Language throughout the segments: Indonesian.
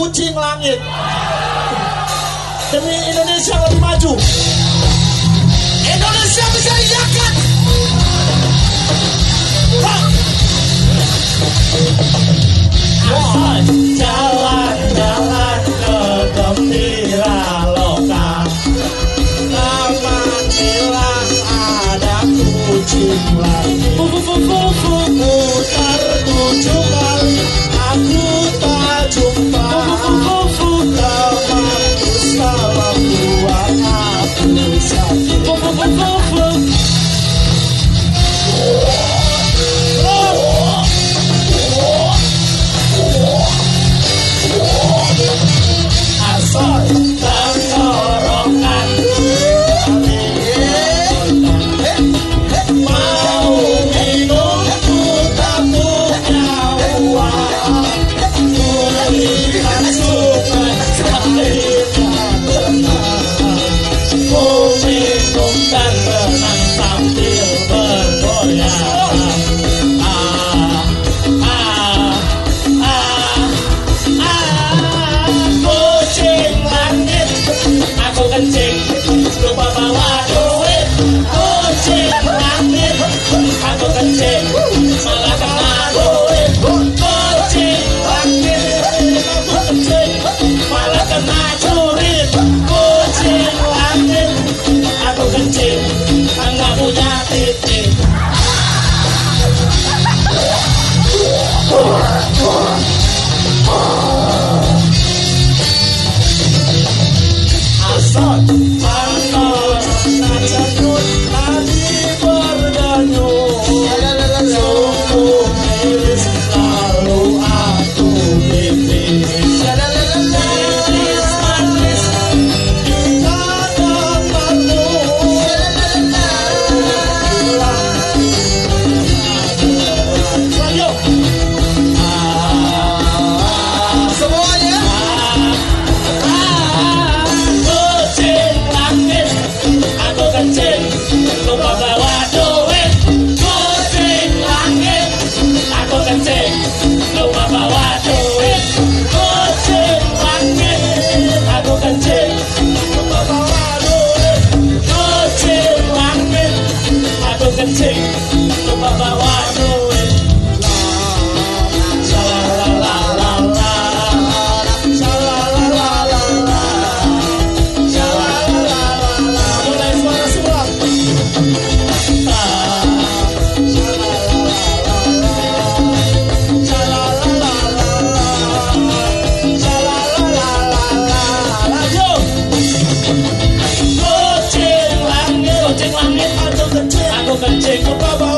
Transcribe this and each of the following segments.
kucing langit. Demi Indonesia lebih maju. Indonesia bisa diangkat Jalan-jalan ke gembira lokal, Lama hilang ada kucing langit. Malacanai. take baba.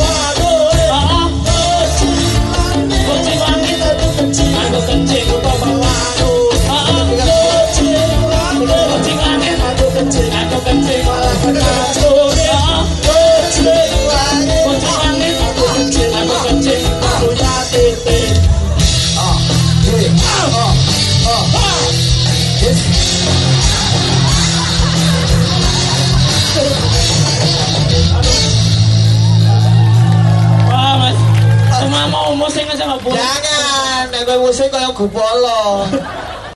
sing. Jangan, nek kowe kau kaya gupolo.